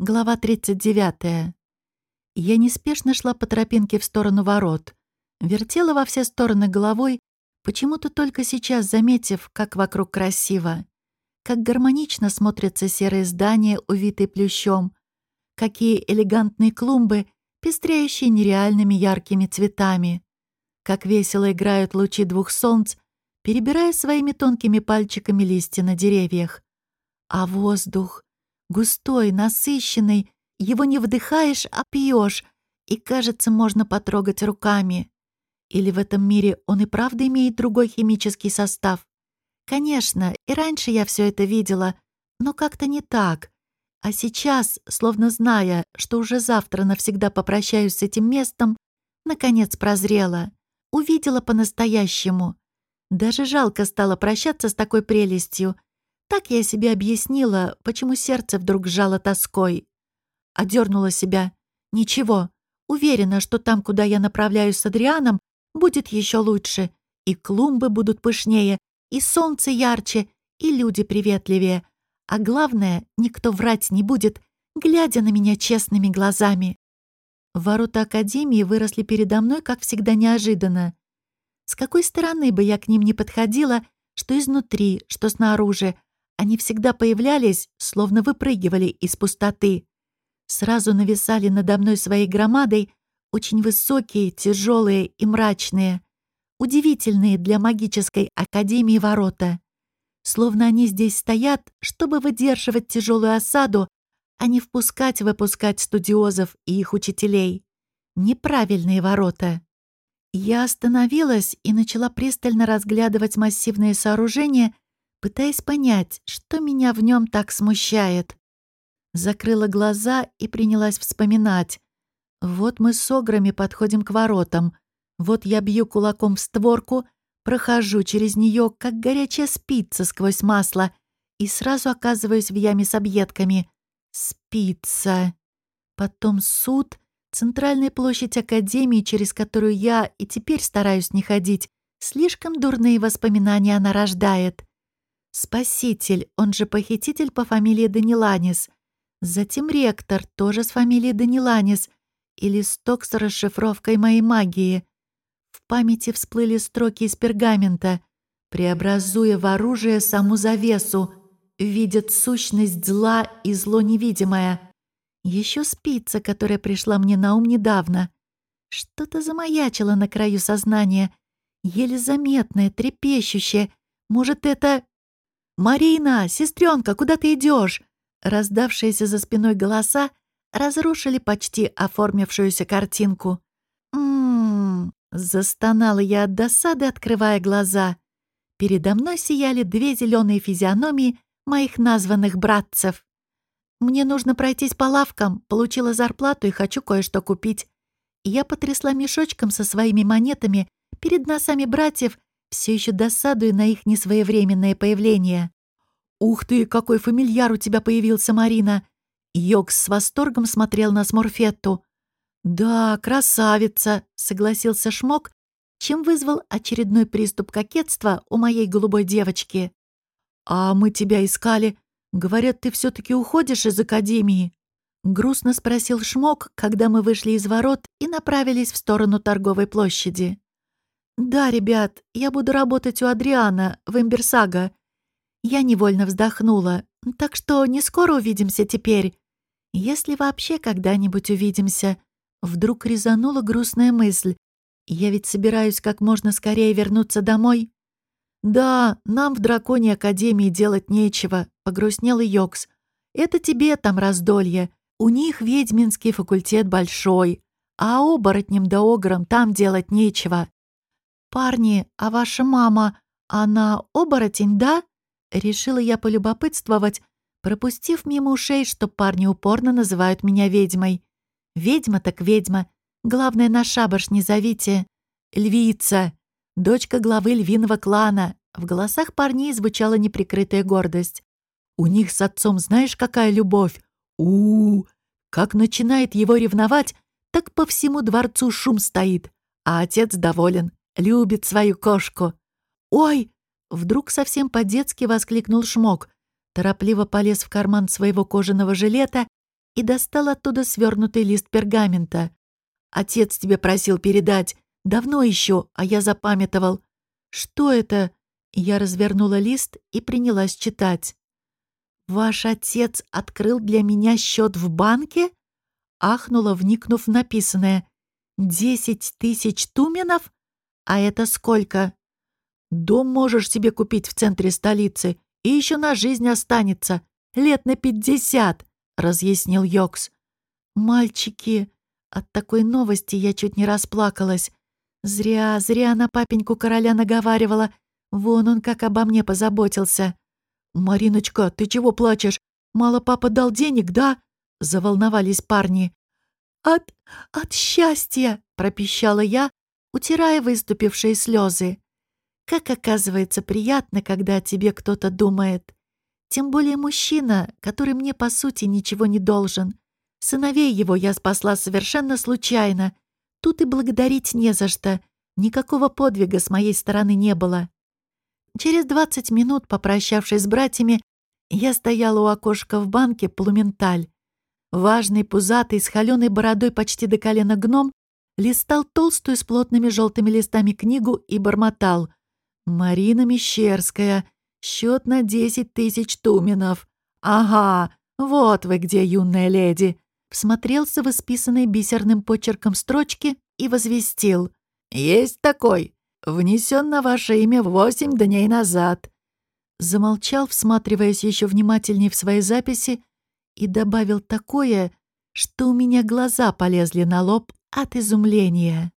Глава 39. Я неспешно шла по тропинке в сторону ворот. Вертела во все стороны головой, почему-то только сейчас заметив, как вокруг красиво. Как гармонично смотрятся серые здания, увитые плющом. Какие элегантные клумбы, пестряющие нереальными яркими цветами. Как весело играют лучи двух солнц, перебирая своими тонкими пальчиками листья на деревьях. А воздух густой, насыщенный, его не вдыхаешь, а пьешь, и, кажется, можно потрогать руками. Или в этом мире он и правда имеет другой химический состав? Конечно, и раньше я все это видела, но как-то не так. А сейчас, словно зная, что уже завтра навсегда попрощаюсь с этим местом, наконец прозрела. Увидела по-настоящему. Даже жалко стало прощаться с такой прелестью — так я себе объяснила, почему сердце вдруг сжало тоской. Одернула себя. Ничего, уверена, что там, куда я направляюсь с Адрианом, будет еще лучше. И клумбы будут пышнее, и солнце ярче, и люди приветливее. А главное, никто врать не будет, глядя на меня честными глазами. Ворота Академии выросли передо мной, как всегда, неожиданно. С какой стороны бы я к ним не подходила, что изнутри, что снаружи, они всегда появлялись, словно выпрыгивали из пустоты. Сразу нависали надо мной своей громадой, очень высокие, тяжелые и мрачные, удивительные для магической академии ворота. Словно они здесь стоят, чтобы выдерживать тяжелую осаду, а не впускать выпускать студиозов и их учителей. Неправильные ворота. Я остановилась и начала пристально разглядывать массивные сооружения, пытаясь понять, что меня в нем так смущает. Закрыла глаза и принялась вспоминать. Вот мы с ограми подходим к воротам. Вот я бью кулаком в створку, прохожу через нее, как горячая спица сквозь масло, и сразу оказываюсь в яме с объедками. Спица. Потом суд, центральная площадь Академии, через которую я и теперь стараюсь не ходить. Слишком дурные воспоминания она рождает. Спаситель, он же похититель по фамилии Даниланис. Затем ректор, тоже с фамилией Даниланис. И листок с расшифровкой моей магии. В памяти всплыли строки из пергамента. Преобразуя в оружие саму завесу, видят сущность зла и зло невидимое. Еще спица, которая пришла мне на ум недавно. Что-то замаячило на краю сознания. Еле заметное, трепещущее. Может, это... «Марина, сестренка, куда ты идешь? Раздавшиеся за спиной голоса разрушили почти оформившуюся картинку. «М-м-м», застонала я от досады, открывая глаза. Передо мной сияли две зеленые физиономии моих названных братцев. «Мне нужно пройтись по лавкам, получила зарплату и хочу кое-что купить». Я потрясла мешочком со своими монетами перед носами братьев все еще досадуя на их несвоевременное появление. «Ух ты, какой фамильяр у тебя появился, Марина!» Йокс с восторгом смотрел на Сморфетту. «Да, красавица!» — согласился Шмок, чем вызвал очередной приступ кокетства у моей голубой девочки. «А мы тебя искали. Говорят, ты все таки уходишь из академии?» Грустно спросил Шмок, когда мы вышли из ворот и направились в сторону торговой площади. «Да, ребят, я буду работать у Адриана в Эмберсага». Я невольно вздохнула. «Так что не скоро увидимся теперь. Если вообще когда-нибудь увидимся». Вдруг резанула грустная мысль. «Я ведь собираюсь как можно скорее вернуться домой». «Да, нам в Драконьей Академии делать нечего», — погрустнел Йокс. «Это тебе там раздолье. У них ведьминский факультет большой, а оборотням да ограм там делать нечего. «Парни, а ваша мама, она оборотень, да?» Решила я полюбопытствовать, пропустив мимо ушей, что парни упорно называют меня ведьмой. «Ведьма так ведьма. Главное, на шабаш не зовите. Львица, дочка главы львиного клана». В голосах парней звучала неприкрытая гордость. «У них с отцом знаешь, какая любовь? у, -у, -у Как начинает его ревновать, так по всему дворцу шум стоит, а отец доволен любит свою кошку. «Ой!» — вдруг совсем по-детски воскликнул Шмок, торопливо полез в карман своего кожаного жилета и достал оттуда свернутый лист пергамента. «Отец тебе просил передать. Давно еще, а я запамятовал. Что это?» Я развернула лист и принялась читать. «Ваш отец открыл для меня счет в банке?» Ахнула, вникнув в написанное. «Десять тысяч туменов? А это сколько?» «Дом можешь себе купить в центре столицы, и еще на жизнь останется. Лет на пятьдесят», — разъяснил Йокс. «Мальчики, от такой новости я чуть не расплакалась. Зря, зря на папеньку короля наговаривала. Вон он как обо мне позаботился. «Мариночка, ты чего плачешь? Мало папа дал денег, да?» — заволновались парни. «От... от счастья!» — пропищала я, утирая выступившие слезы. «Как оказывается приятно, когда о тебе кто-то думает. Тем более мужчина, который мне, по сути, ничего не должен. Сыновей его я спасла совершенно случайно. Тут и благодарить не за что. Никакого подвига с моей стороны не было. Через 20 минут, попрощавшись с братьями, я стояла у окошка в банке «Плументаль». Важный, пузатый, с холеной бородой почти до колена гном листал толстую с плотными желтыми листами книгу и бормотал. «Марина Мещерская. Счет на 10 тысяч туменов. Ага, вот вы где, юная леди!» Всмотрелся в исписанные бисерным почерком строчки и возвестил. «Есть такой внесен на ваше имя восемь дней назад». Замолчал, всматриваясь еще внимательнее в свои записи, и добавил такое, что у меня глаза полезли на лоб от изумления.